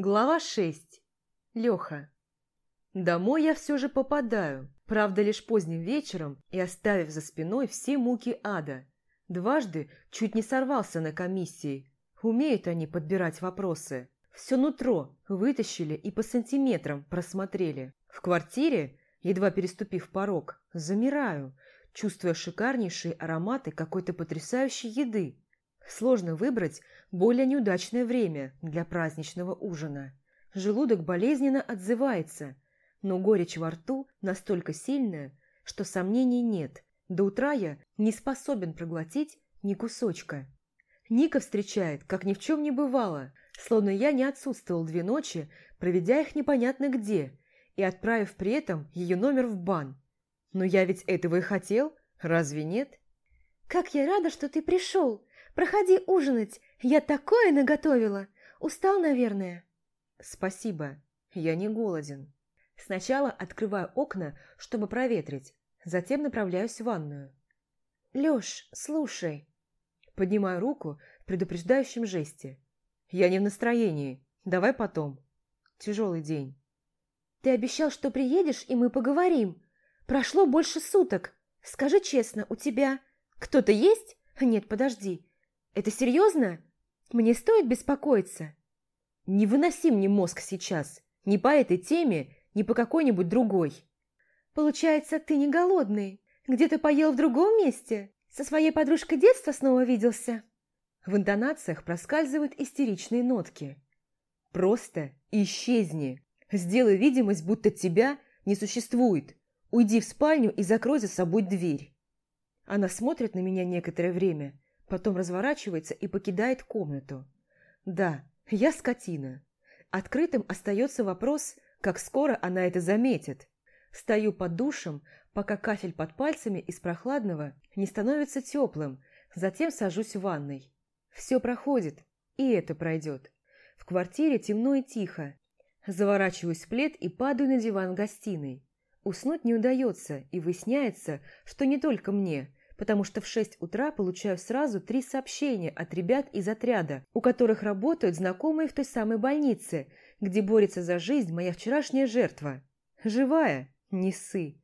Глава 6. Леха. Домой я все же попадаю, правда лишь поздним вечером и оставив за спиной все муки ада. Дважды чуть не сорвался на комиссии. Умеют они подбирать вопросы. Все нутро вытащили и по сантиметрам просмотрели. В квартире, едва переступив порог, замираю, чувствуя шикарнейшие ароматы какой-то потрясающей еды. Сложно выбрать более неудачное время для праздничного ужина. Желудок болезненно отзывается, но горечь во рту настолько сильная, что сомнений нет. До утра я не способен проглотить ни кусочка. Ника встречает, как ни в чем не бывало, словно я не отсутствовал две ночи, проведя их непонятно где, и отправив при этом ее номер в бан. Но я ведь этого и хотел, разве нет? «Как я рада, что ты пришел! Проходи ужинать, я такое наготовила! Устал, наверное?» «Спасибо, я не голоден». Сначала открываю окна, чтобы проветрить, затем направляюсь в ванную. «Лёш, слушай». Поднимаю руку в предупреждающем жесте. «Я не в настроении. Давай потом. Тяжелый день». «Ты обещал, что приедешь, и мы поговорим. Прошло больше суток. Скажи честно, у тебя кто-то есть? Нет, подожди. Это серьезно? Мне стоит беспокоиться?» «Не выноси мне мозг сейчас. Ни по этой теме, ни по какой-нибудь другой». «Получается, ты не голодный? Где-то поел в другом месте? Со своей подружкой детства снова виделся?» В интонациях проскальзывают истеричные нотки. «Просто исчезни. Сделай видимость, будто тебя не существует. Уйди в спальню и закрой за собой дверь». Она смотрит на меня некоторое время, потом разворачивается и покидает комнату. Да, я скотина. Открытым остается вопрос, как скоро она это заметит. Стою под душем, пока кафель под пальцами из прохладного не становится теплым, затем сажусь в ванной. Все проходит, и это пройдет. В квартире темно и тихо. Заворачиваюсь в плед и падаю на диван гостиной. Уснуть не удается, и выясняется, что не только мне – потому что в 6 утра получаю сразу три сообщения от ребят из отряда, у которых работают знакомые в той самой больнице, где борется за жизнь моя вчерашняя жертва. Живая, не ссы.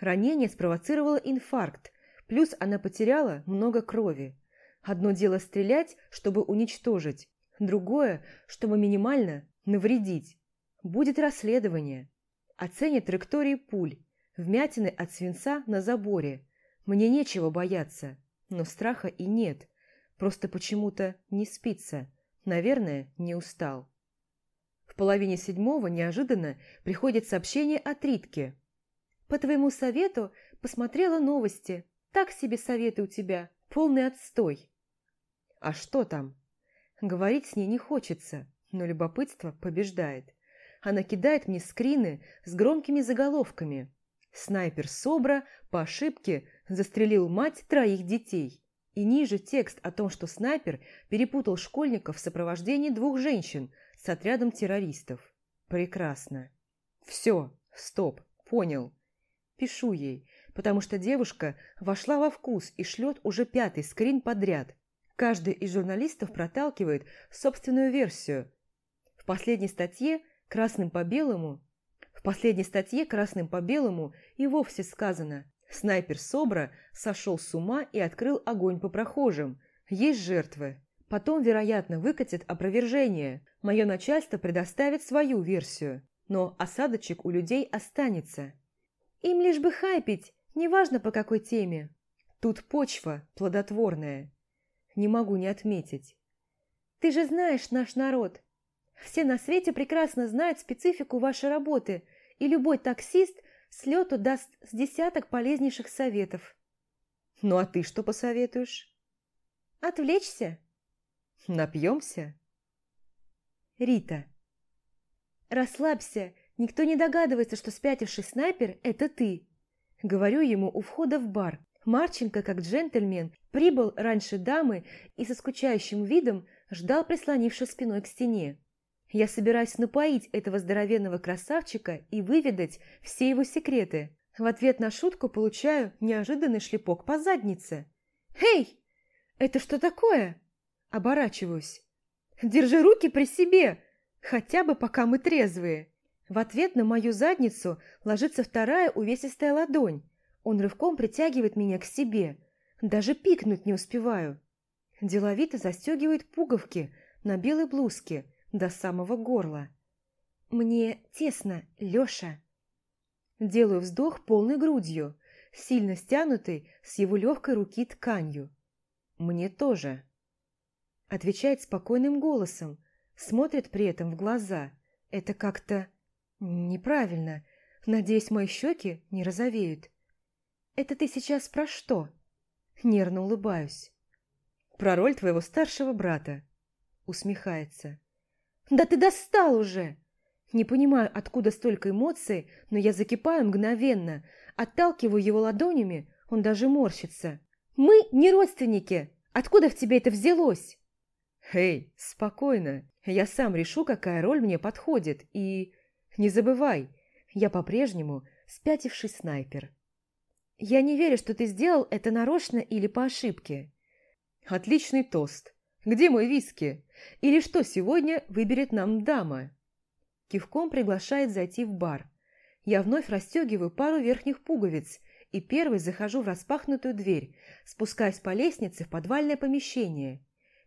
Ранение спровоцировало инфаркт, плюс она потеряла много крови. Одно дело стрелять, чтобы уничтожить, другое, чтобы минимально навредить. Будет расследование. Оценят траектории пуль, вмятины от свинца на заборе – мне нечего бояться, но страха и нет. Просто почему-то не спится. Наверное, не устал. В половине седьмого неожиданно приходит сообщение от Ритки. «По твоему совету посмотрела новости. Так себе советы у тебя. Полный отстой». «А что там?» Говорить с ней не хочется, но любопытство побеждает. Она кидает мне скрины с громкими заголовками. Снайпер Собра по ошибке застрелил мать троих детей. И ниже текст о том, что снайпер перепутал школьников в сопровождении двух женщин с отрядом террористов. Прекрасно. Все, стоп, понял. Пишу ей, потому что девушка вошла во вкус и шлет уже пятый скрин подряд. Каждый из журналистов проталкивает собственную версию. В последней статье красным по белому в последней статье красным по белому и вовсе сказано «Снайпер Собра сошел с ума и открыл огонь по прохожим. Есть жертвы». Потом, вероятно, выкатит опровержение. Мое начальство предоставит свою версию. Но осадочек у людей останется. Им лишь бы хайпить, неважно по какой теме. Тут почва плодотворная. Не могу не отметить. Ты же знаешь наш народ. Все на свете прекрасно знают специфику вашей работы, и любой таксист с лету даст с десяток полезнейших советов. Ну а ты что посоветуешь? Отвлечься. Напьемся? Рита. Расслабься, никто не догадывается, что спятивший снайпер – это ты. Говорю ему у входа в бар. Марченко, как джентльмен, прибыл раньше дамы и со скучающим видом ждал, прислонившись спиной к стене. Я собираюсь напоить этого здоровенного красавчика и выведать все его секреты. В ответ на шутку получаю неожиданный шлепок по заднице. «Эй! Это что такое?» Оборачиваюсь. «Держи руки при себе! Хотя бы пока мы трезвые. В ответ на мою задницу ложится вторая увесистая ладонь. Он рывком притягивает меня к себе. Даже пикнуть не успеваю. Деловито застегивает пуговки на белой блузке до самого горла. «Мне тесно, Лёша». Делаю вздох полной грудью, сильно стянутой с его легкой руки тканью. «Мне тоже». Отвечает спокойным голосом, смотрит при этом в глаза. Это как-то неправильно. Надеюсь, мои щеки не розовеют. «Это ты сейчас про что?» Нервно улыбаюсь. «Про роль твоего старшего брата», усмехается. «Да ты достал уже!» Не понимаю, откуда столько эмоций, но я закипаю мгновенно, отталкиваю его ладонями, он даже морщится. «Мы не родственники! Откуда в тебе это взялось?» «Эй, спокойно, я сам решу, какая роль мне подходит, и... Не забывай, я по-прежнему спятивший снайпер». «Я не верю, что ты сделал это нарочно или по ошибке». «Отличный тост. Где мой виски? Или что сегодня выберет нам дама?» Кивком приглашает зайти в бар. Я вновь расстегиваю пару верхних пуговиц и первый захожу в распахнутую дверь, спускаясь по лестнице в подвальное помещение.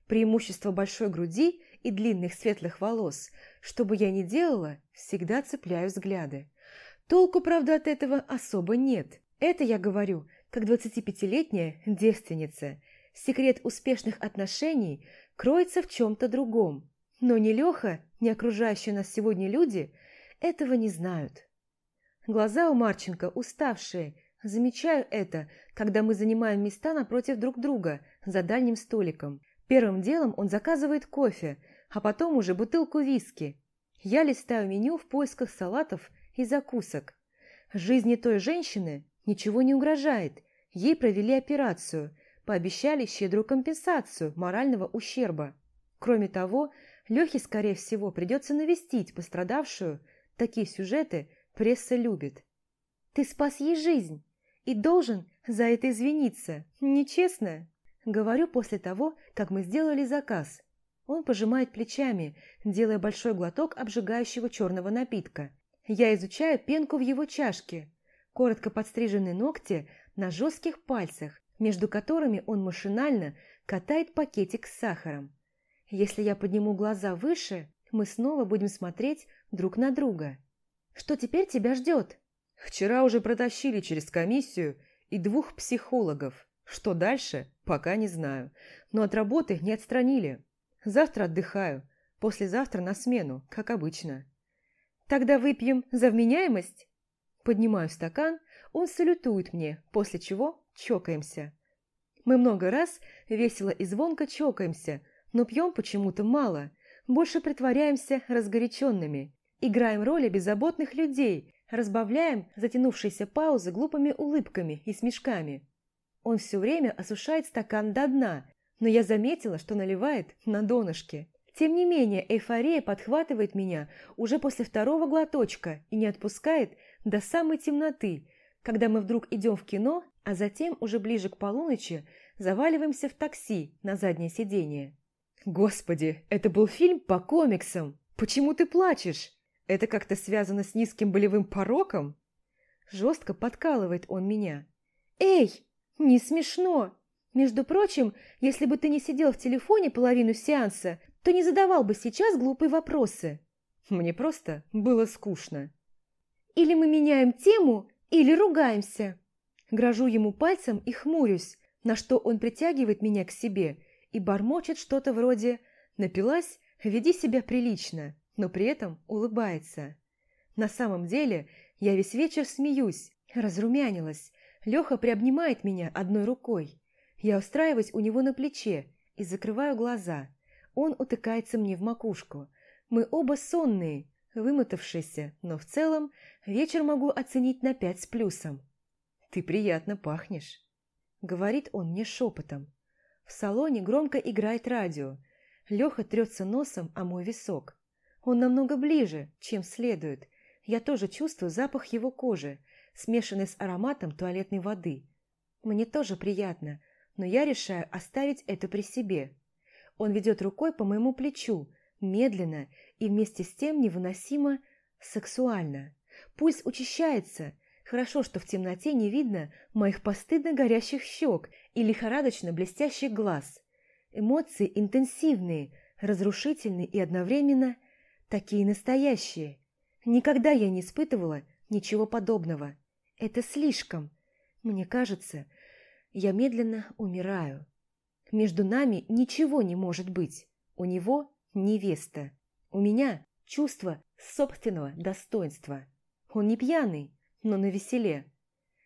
Преимущество большой груди и длинных светлых волос, что бы я ни делала, всегда цепляю взгляды. Толку, правда, от этого особо нет. Это я говорю, как 25-летняя девственница. Секрет успешных отношений кроется в чем-то другом. Но ни Леха, ни окружающие нас сегодня люди этого не знают. Глаза у Марченко уставшие. Замечаю это, когда мы занимаем места напротив друг друга за дальним столиком. Первым делом он заказывает кофе, а потом уже бутылку виски. Я листаю меню в поисках салатов и закусок. Жизни той женщины ничего не угрожает. Ей провели операцию, пообещали щедрую компенсацию морального ущерба. Кроме того, Лехе, скорее всего, придется навестить пострадавшую. Такие сюжеты пресса любит. Ты спас ей жизнь и должен за это извиниться. Нечестно. Говорю после того, как мы сделали заказ. Он пожимает плечами, делая большой глоток обжигающего черного напитка. Я изучаю пенку в его чашке. Коротко подстриженные ногти на жестких пальцах, между которыми он машинально катает пакетик с сахаром. Если я подниму глаза выше, мы снова будем смотреть друг на друга. Что теперь тебя ждет? Вчера уже протащили через комиссию и двух психологов. Что дальше, пока не знаю. Но от работы не отстранили. Завтра отдыхаю. Послезавтра на смену, как обычно. Тогда выпьем за вменяемость? Поднимаю стакан, он салютует мне, после чего чокаемся. Мы много раз весело и звонко чокаемся, но пьем почему-то мало, больше притворяемся разгоряченными, играем роли беззаботных людей, разбавляем затянувшиеся паузы глупыми улыбками и смешками. Он все время осушает стакан до дна, но я заметила, что наливает на донышке. Тем не менее, эйфория подхватывает меня уже после второго глоточка и не отпускает до самой темноты, когда мы вдруг идем в кино, а затем уже ближе к полуночи заваливаемся в такси на заднее сиденье. «Господи, это был фильм по комиксам! Почему ты плачешь? Это как-то связано с низким болевым пороком?» Жестко подкалывает он меня. «Эй, не смешно! Между прочим, если бы ты не сидел в телефоне половину сеанса, то не задавал бы сейчас глупые вопросы. Мне просто было скучно. Или мы меняем тему, или ругаемся. Грожу ему пальцем и хмурюсь, на что он притягивает меня к себе – и бормочет что-то вроде «напилась, веди себя прилично», но при этом улыбается. На самом деле я весь вечер смеюсь, разрумянилась. Леха приобнимает меня одной рукой. Я устраиваюсь у него на плече и закрываю глаза. Он утыкается мне в макушку. Мы оба сонные, вымотавшиеся, но в целом вечер могу оценить на пять с плюсом. «Ты приятно пахнешь», — говорит он мне шепотом. В салоне громко играет радио. Леха трется носом о мой висок. Он намного ближе, чем следует. Я тоже чувствую запах его кожи, смешанный с ароматом туалетной воды. Мне тоже приятно, но я решаю оставить это при себе. Он ведет рукой по моему плечу, медленно, и вместе с тем невыносимо сексуально. Пульс учащается. Хорошо, что в темноте не видно моих постыдно горящих щек и лихорадочно блестящих глаз. Эмоции интенсивные, разрушительные и одновременно такие настоящие. Никогда я не испытывала ничего подобного. Это слишком. Мне кажется, я медленно умираю. Между нами ничего не может быть. У него невеста. У меня чувство собственного достоинства. Он не пьяный, но на веселе.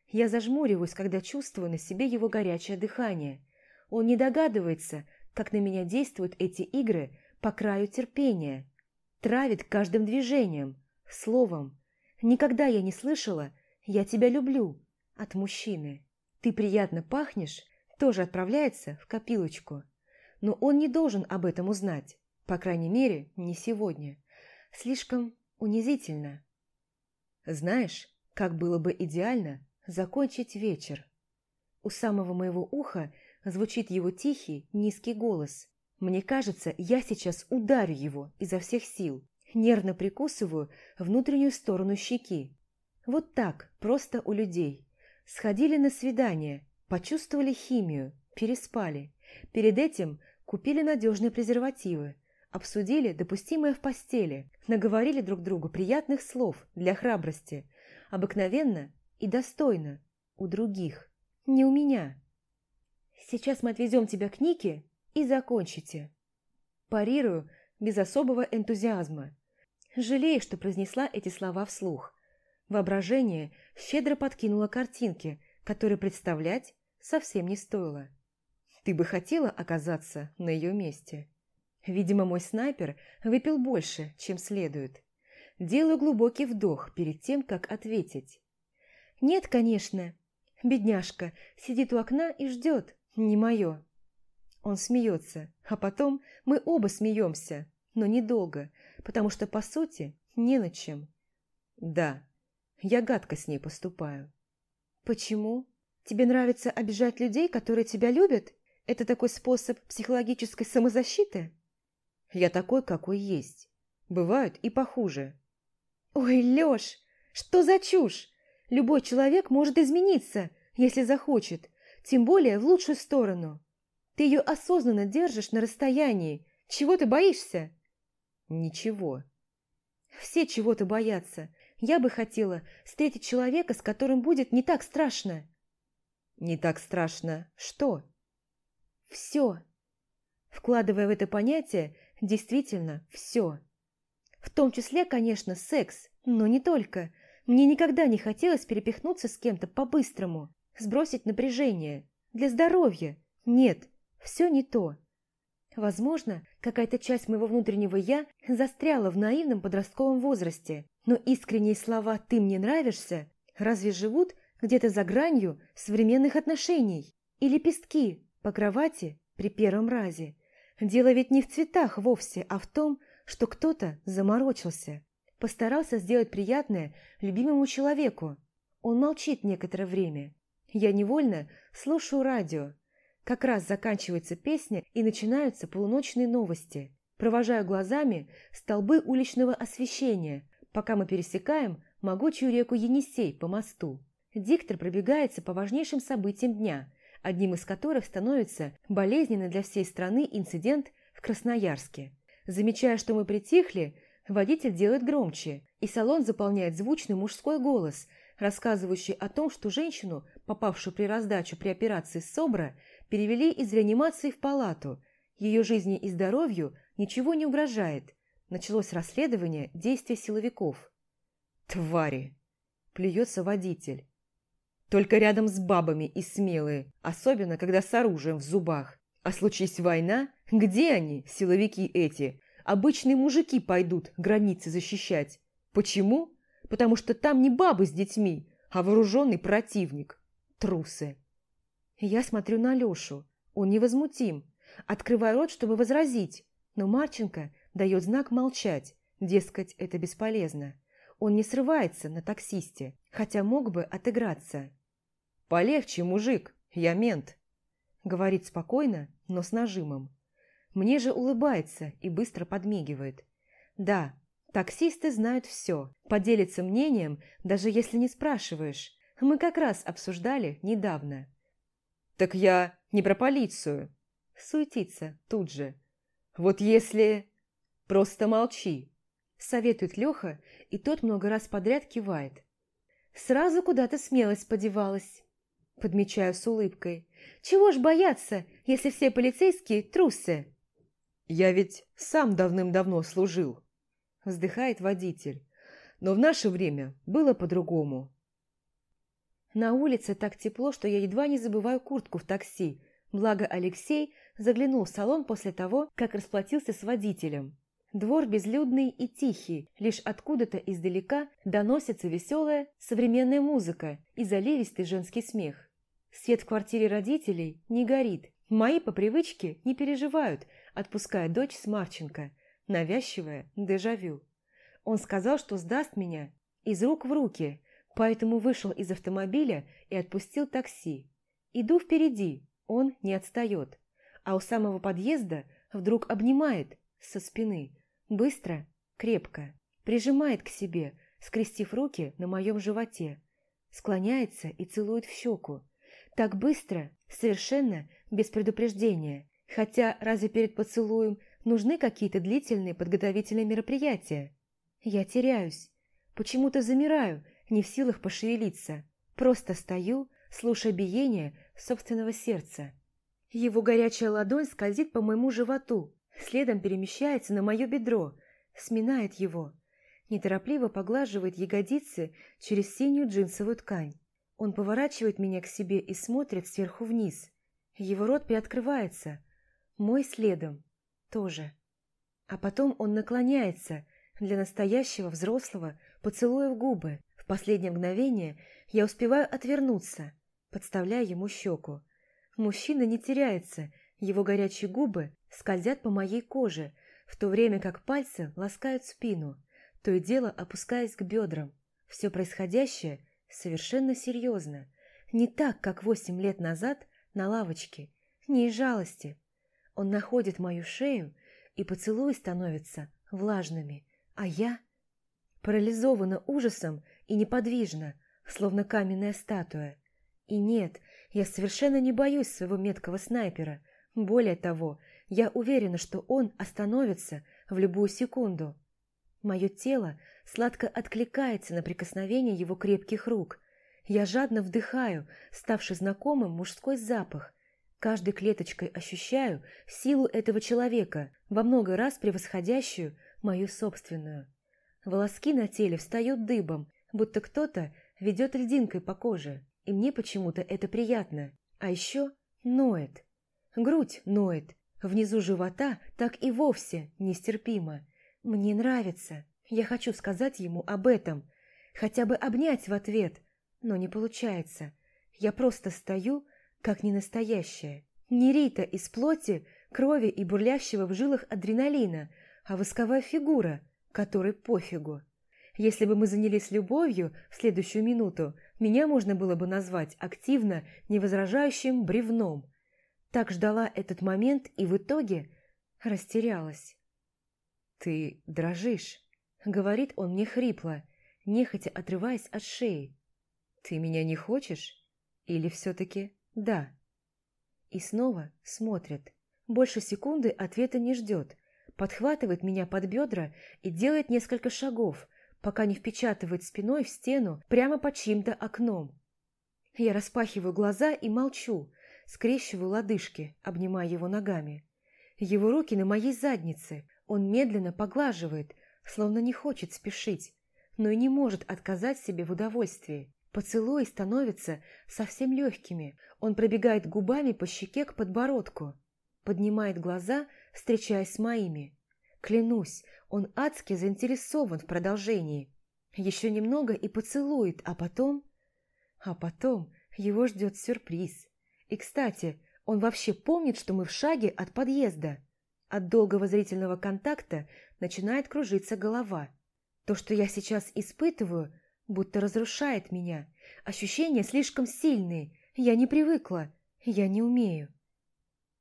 Я зажмуриваюсь, когда чувствую на себе его горячее дыхание. Он не догадывается, как на меня действуют эти игры по краю терпения. Травит каждым движением, словом. Никогда я не слышала «я тебя люблю» от мужчины. «Ты приятно пахнешь» тоже отправляется в копилочку. Но он не должен об этом узнать, по крайней мере, не сегодня. Слишком унизительно. Знаешь, как было бы идеально закончить вечер? У самого моего уха звучит его тихий, низкий голос. Мне кажется, я сейчас ударю его изо всех сил. Нервно прикусываю внутреннюю сторону щеки. Вот так, просто у людей. Сходили на свидание, почувствовали химию, переспали. Перед этим купили надежные презервативы, обсудили допустимое в постели, наговорили друг другу приятных слов для храбрости, обыкновенно и достойно, у других, не у меня. Сейчас мы отвезем тебя к Нике и закончите. Парирую без особого энтузиазма. Жалею, что произнесла эти слова вслух. Воображение щедро подкинуло картинки, которые представлять совсем не стоило. Ты бы хотела оказаться на ее месте? Видимо, мой снайпер выпил больше, чем следует. Делаю глубокий вдох перед тем, как ответить. «Нет, конечно. Бедняжка сидит у окна и ждет. Не мое». Он смеется, а потом мы оба смеемся, но недолго, потому что, по сути, не над чем. Да, я гадко с ней поступаю. Почему? Тебе нравится обижать людей, которые тебя любят? Это такой способ психологической самозащиты? Я такой, какой есть. Бывают и похуже. Ой, Лёш, что за чушь? Любой человек может измениться, если захочет, тем более в лучшую сторону. Ты ее осознанно держишь на расстоянии. Чего ты боишься? Ничего. Все чего-то боятся. Я бы хотела встретить человека, с которым будет не так страшно. Не так страшно что? Все. Вкладывая в это понятие, действительно все. В том числе, конечно, секс, но не только. Мне никогда не хотелось перепихнуться с кем-то по-быстрому, сбросить напряжение. Для здоровья. Нет, все не то. Возможно, какая-то часть моего внутреннего «я» застряла в наивном подростковом возрасте, но искренние слова «ты мне нравишься» разве живут где-то за гранью современных отношений? И лепестки по кровати при первом разе. Дело ведь не в цветах вовсе, а в том, что кто-то заморочился. Постарался сделать приятное любимому человеку. Он молчит некоторое время. Я невольно слушаю радио, как раз заканчивается песня и начинаются полуночные новости. Провожаю глазами столбы уличного освещения, пока мы пересекаем могучую реку Енисей по мосту. Диктор пробегается по важнейшим событиям дня, одним из которых становится болезненный для всей страны инцидент в Красноярске. Замечая, что мы притихли, водитель делает громче, и салон заполняет звучный мужской голос, рассказывающий о том, что женщину, попавшую при раздачу при операции СОБРа, перевели из реанимации в палату. Ее жизни и здоровью ничего не угрожает. Началось расследование действий силовиков. «Твари!» – плюется водитель. «Только рядом с бабами и смелые, особенно когда с оружием в зубах. А случись война, где они, силовики эти? Обычные мужики пойдут границы защищать. Почему? Потому что там не бабы с детьми, а вооруженный противник. Трусы!» Я смотрю на Лешу. Он невозмутим. Открываю рот, чтобы возразить, но Марченко дает знак молчать. Дескать, это бесполезно. Он не срывается на таксисте, хотя мог бы отыграться. «Полегче, мужик, я мент», — говорит спокойно, но с нажимом. Мне же улыбается и быстро подмигивает. Да, таксисты знают все, поделятся мнением, даже если не спрашиваешь. Мы как раз обсуждали недавно. «Так я не про полицию». Суетиться тут же. «Вот если...» «Просто молчи», – советует Леха, и тот много раз подряд кивает. «Сразу куда-то смелость подевалась», – подмечаю с улыбкой. «Чего ж бояться, если все полицейские трусы?» «Я ведь сам давным-давно служил», – вздыхает водитель. «Но в наше время было по-другому». На улице так тепло, что я едва не забываю куртку в такси, благо Алексей заглянул в салон после того, как расплатился с водителем. Двор безлюдный и тихий, лишь откуда-то издалека доносится веселая современная музыка и заливистый женский смех. Свет в квартире родителей не горит. Мои по привычке не переживают, отпуская дочь с Марченко. Навязчивое дежавю. Он сказал, что сдаст меня из рук в руки, поэтому вышел из автомобиля и отпустил такси. Иду впереди, он не отстает, а у самого подъезда вдруг обнимает со спины, быстро, крепко, прижимает к себе, скрестив руки на моем животе, склоняется и целует в щеку. Так быстро, совершенно без предупреждения, хотя разве перед поцелуем нужны какие-то длительные подготовительные мероприятия? Я теряюсь, почему-то замираю, не в силах пошевелиться. Просто стою, слушая биение собственного сердца. Его горячая ладонь скользит по моему животу, следом перемещается на мое бедро, сминает его, неторопливо поглаживает ягодицы через синюю джинсовую ткань. Он поворачивает меня к себе и смотрит сверху вниз. Его рот приоткрывается, мой следом тоже. А потом он наклоняется для настоящего взрослого поцелуя в губы, в последнее мгновение я успеваю отвернуться, подставляя ему щеку. Мужчина не теряется, его горячие губы скользят по моей коже, в то время как пальцы ласкают спину, то и дело опускаясь к бедрам. Все происходящее совершенно серьезно. Не так, как восемь лет назад на лавочке, не из жалости. Он находит мою шею, и поцелуи становятся влажными, а я парализована ужасом и неподвижна, словно каменная статуя. И нет, я совершенно не боюсь своего меткого снайпера. Более того, я уверена, что он остановится в любую секунду. Мое тело сладко откликается на прикосновение его крепких рук. Я жадно вдыхаю, ставший знакомым мужской запах. Каждой клеточкой ощущаю силу этого человека, во много раз превосходящую мою собственную. Волоски на теле встают дыбом, будто кто-то ведет льдинкой по коже, и мне почему-то это приятно. А еще ноет. Грудь ноет, внизу живота так и вовсе нестерпимо. Мне нравится. Я хочу сказать ему об этом, хотя бы обнять в ответ, но не получается. Я просто стою, как ненастоящая. Не Рита из плоти, крови и бурлящего в жилах адреналина, а восковая фигура – которой пофигу. Если бы мы занялись любовью в следующую минуту, меня можно было бы назвать активно невозражающим бревном. Так ждала этот момент и в итоге растерялась. «Ты дрожишь», — говорит он мне хрипло, нехотя отрываясь от шеи. «Ты меня не хочешь? Или все-таки да?» И снова смотрит. Больше секунды ответа не ждет, подхватывает меня под бедра и делает несколько шагов, пока не впечатывает спиной в стену прямо под чьим-то окном. Я распахиваю глаза и молчу, скрещиваю лодыжки, обнимая его ногами. Его руки на моей заднице, он медленно поглаживает, словно не хочет спешить, но и не может отказать себе в удовольствии. Поцелуи становятся совсем легкими, он пробегает губами по щеке к подбородку, поднимает глаза встречаясь с моими. Клянусь, он адски заинтересован в продолжении. Еще немного и поцелует, а потом... А потом его ждет сюрприз. И, кстати, он вообще помнит, что мы в шаге от подъезда. От долгого зрительного контакта начинает кружиться голова. То, что я сейчас испытываю, будто разрушает меня. Ощущения слишком сильные. Я не привыкла. Я не умею.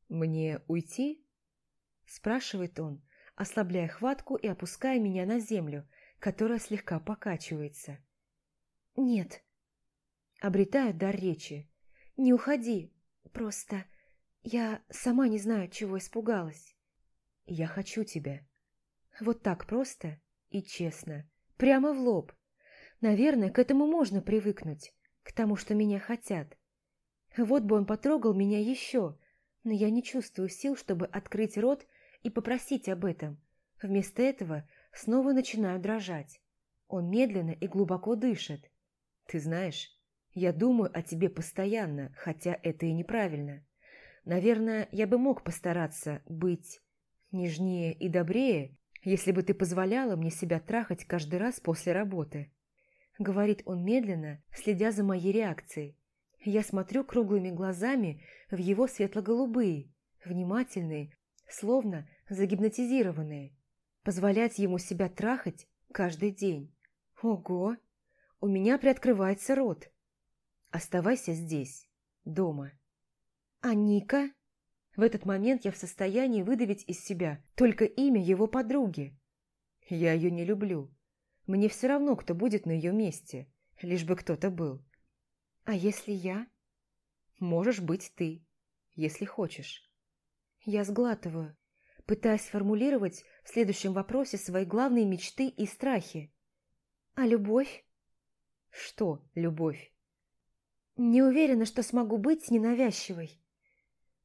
«Мне уйти?» Спрашивает он, ослабляя хватку и опуская меня на землю, которая слегка покачивается. «Нет». Обретаю дар речи. «Не уходи. Просто я сама не знаю, чего испугалась». «Я хочу тебя». Вот так просто и честно. Прямо в лоб. Наверное, к этому можно привыкнуть, к тому, что меня хотят. Вот бы он потрогал меня еще, но я не чувствую сил, чтобы открыть рот и попросить об этом. Вместо этого снова начинаю дрожать. Он медленно и глубоко дышит. Ты знаешь, я думаю о тебе постоянно, хотя это и неправильно. Наверное, я бы мог постараться быть нежнее и добрее, если бы ты позволяла мне себя трахать каждый раз после работы. Говорит он медленно, следя за моей реакцией. Я смотрю круглыми глазами в его светло-голубые, внимательные, словно загипнотизированные. Позволять ему себя трахать каждый день. Ого! У меня приоткрывается рот. Оставайся здесь, дома. А Ника? В этот момент я в состоянии выдавить из себя только имя его подруги. Я ее не люблю. Мне все равно, кто будет на ее месте, лишь бы кто-то был. А если я? Можешь быть ты, если хочешь. Я сглатываю, пытаясь сформулировать в следующем вопросе свои главные мечты и страхи. А любовь? Что любовь? Не уверена, что смогу быть ненавязчивой.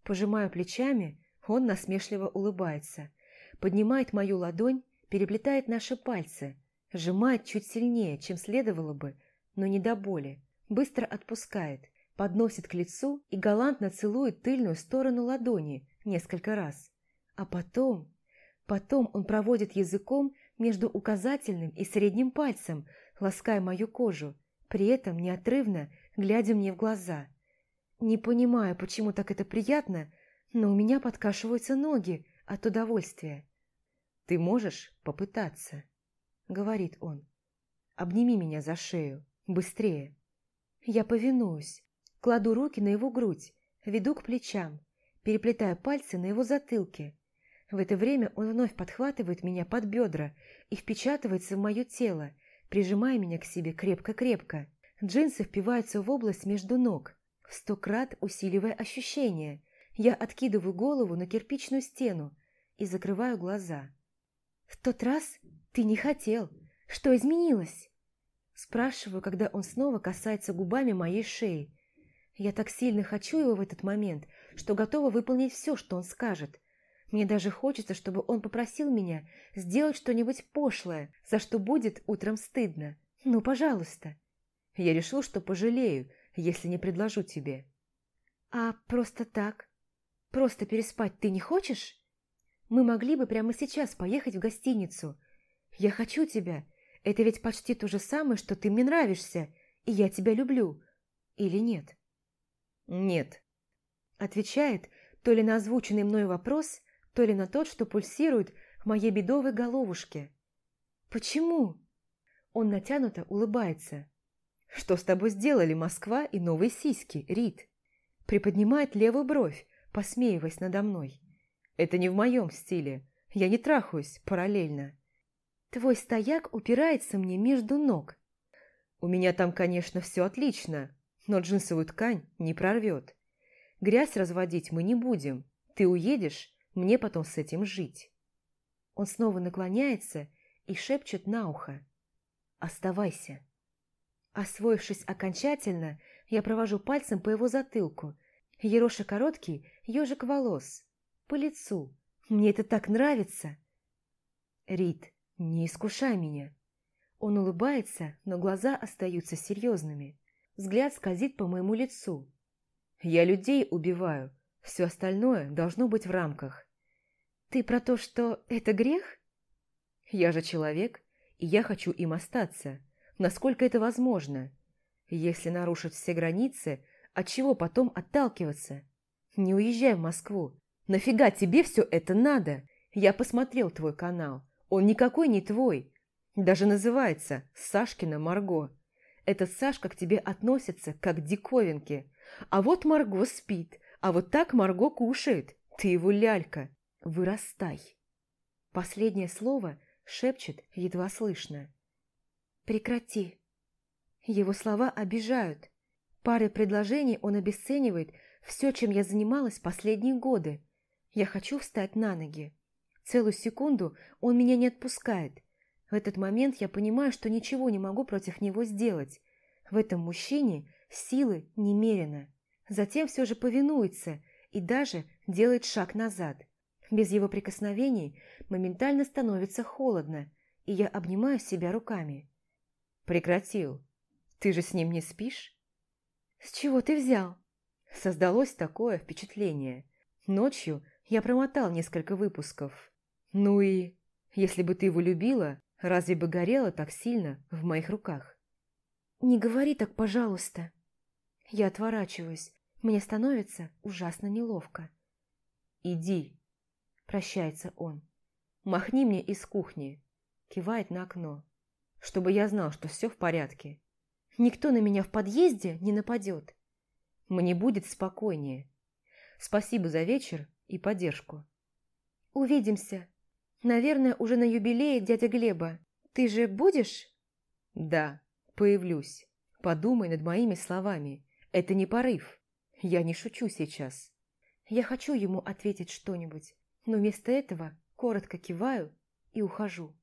Пожимаю плечами, он насмешливо улыбается, поднимает мою ладонь, переплетает наши пальцы, сжимает чуть сильнее, чем следовало бы, но не до боли быстро отпускает, подносит к лицу и галантно целует тыльную сторону ладони несколько раз. А потом... Потом он проводит языком между указательным и средним пальцем, лаская мою кожу, при этом неотрывно глядя мне в глаза. Не понимаю, почему так это приятно, но у меня подкашиваются ноги от удовольствия. «Ты можешь попытаться», — говорит он. «Обними меня за шею, быстрее». Я повинуюсь, кладу руки на его грудь, веду к плечам, переплетаю пальцы на его затылке. В это время он вновь подхватывает меня под бедра и впечатывается в мое тело, прижимая меня к себе крепко-крепко. Джинсы впиваются в область между ног, в сто крат усиливая ощущение. Я откидываю голову на кирпичную стену и закрываю глаза. «В тот раз ты не хотел. Что изменилось?» Спрашиваю, когда он снова касается губами моей шеи. Я так сильно хочу его в этот момент, что готова выполнить все, что он скажет. Мне даже хочется, чтобы он попросил меня сделать что-нибудь пошлое, за что будет утром стыдно. Ну, пожалуйста. Я решил, что пожалею, если не предложу тебе. А просто так? Просто переспать ты не хочешь? Мы могли бы прямо сейчас поехать в гостиницу. Я хочу тебя, это ведь почти то же самое, что ты мне нравишься, и я тебя люблю. Или нет? Нет. Отвечает то ли на озвученный мной вопрос, то ли на тот, что пульсирует в моей бедовой головушке. Почему? Он натянуто улыбается. Что с тобой сделали Москва и новые сиськи, Рит? Приподнимает левую бровь, посмеиваясь надо мной. Это не в моем стиле. Я не трахаюсь параллельно. Твой стояк упирается мне между ног. У меня там, конечно, все отлично, но джинсовую ткань не прорвет. Грязь разводить мы не будем. Ты уедешь, мне потом с этим жить. Он снова наклоняется и шепчет на ухо. Оставайся. Освоившись окончательно, я провожу пальцем по его затылку. Ероша короткий ежик волос. По лицу. Мне это так нравится. Рит, «Не искушай меня». Он улыбается, но глаза остаются серьезными. Взгляд скользит по моему лицу. «Я людей убиваю. Все остальное должно быть в рамках». «Ты про то, что это грех?» «Я же человек, и я хочу им остаться, насколько это возможно. Если нарушить все границы, от чего потом отталкиваться? Не уезжай в Москву. Нафига тебе все это надо? Я посмотрел твой канал. Он никакой не твой. Даже называется Сашкина Марго. Этот Сашка к тебе относится как к диковинке. А вот Марго спит, а вот так Марго кушает. Ты его лялька. Вырастай. Последнее слово шепчет едва слышно. «Прекрати». Его слова обижают. Пары предложений он обесценивает все, чем я занималась последние годы. Я хочу встать на ноги. Целую секунду он меня не отпускает. В этот момент я понимаю, что ничего не могу против него сделать. В этом мужчине силы немерено. Затем все же повинуется и даже делает шаг назад. Без его прикосновений моментально становится холодно, и я обнимаю себя руками. «Прекратил. Ты же с ним не спишь?» «С чего ты взял?» Создалось такое впечатление. Ночью я промотал несколько выпусков. Ну и, если бы ты его любила, разве бы горела так сильно в моих руках? «Не говори так, пожалуйста». Я отворачиваюсь. Мне становится ужасно неловко. «Иди», – прощается он. «Махни мне из кухни», – кивает на окно, чтобы я знал, что все в порядке. Никто на меня в подъезде не нападет. Мне будет спокойнее. Спасибо за вечер и поддержку. Увидимся. Наверное, уже на юбилее дядя Глеба. Ты же будешь? Да, появлюсь. Подумай над моими словами. Это не порыв. Я не шучу сейчас. Я хочу ему ответить что-нибудь, но вместо этого коротко киваю и ухожу.